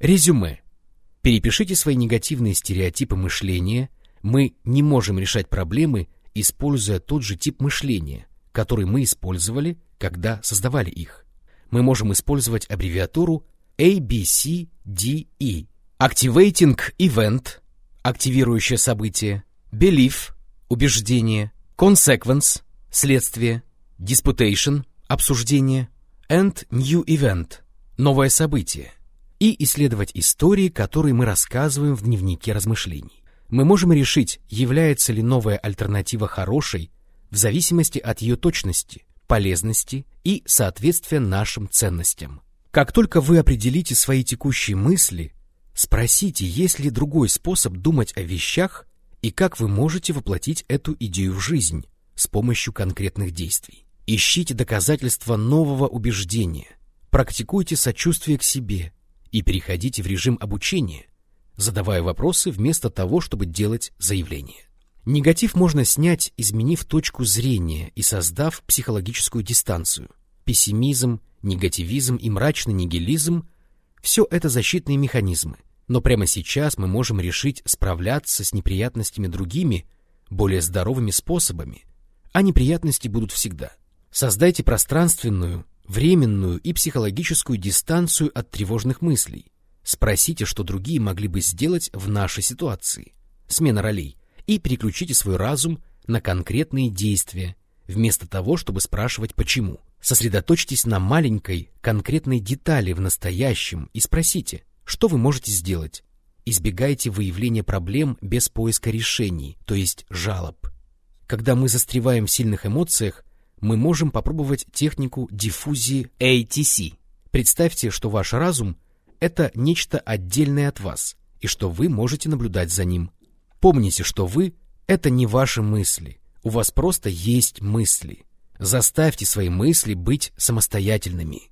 Резюме. Перепишите свои негативные стереотипы мышления. Мы не можем решать проблемы, используя тот же тип мышления, который мы использовали, когда создавали их. Мы можем использовать аббревиатуру ABCDE. Activating Event – активирующее событие, Belief – убеждение, Consequence – следствие, Disputation – обсуждение, and New Event – новое событие, и исследовать истории, которые мы рассказываем в дневнике размышлений. Мы можем решить, является ли новая альтернатива хорошей в зависимости от ее точности, полезности и соответствия нашим ценностям. Как только вы определите свои текущие мысли, спросите, есть ли другой способ думать о вещах и как вы можете воплотить эту идею в жизнь с помощью конкретных действий. Ищите доказательства нового убеждения, практикуйте сочувствие к себе и переходите в режим обучения, задавая вопросы вместо того, чтобы делать заявления. Негатив можно снять, изменив точку зрения и создав психологическую дистанцию. Пессимизм, негативизм и мрачный нигилизм – все это защитные механизмы. Но прямо сейчас мы можем решить справляться с неприятностями другими, более здоровыми способами, а неприятности будут всегда. Создайте пространственную, временную и психологическую дистанцию от тревожных мыслей. Спросите, что другие могли бы сделать в нашей ситуации. Смена ролей. И переключите свой разум на конкретные действия, вместо того, чтобы спрашивать «почему?». Сосредоточьтесь на маленькой, конкретной детали в настоящем и спросите, что вы можете сделать. Избегайте выявления проблем без поиска решений, то есть жалоб. Когда мы застреваем в сильных эмоциях, мы можем попробовать технику диффузии ATC. Представьте, что ваш разум — это нечто отдельное от вас, и что вы можете наблюдать за ним. Помните, что вы — это не ваши мысли, у вас просто есть мысли — Заставьте свои мысли быть самостоятельными.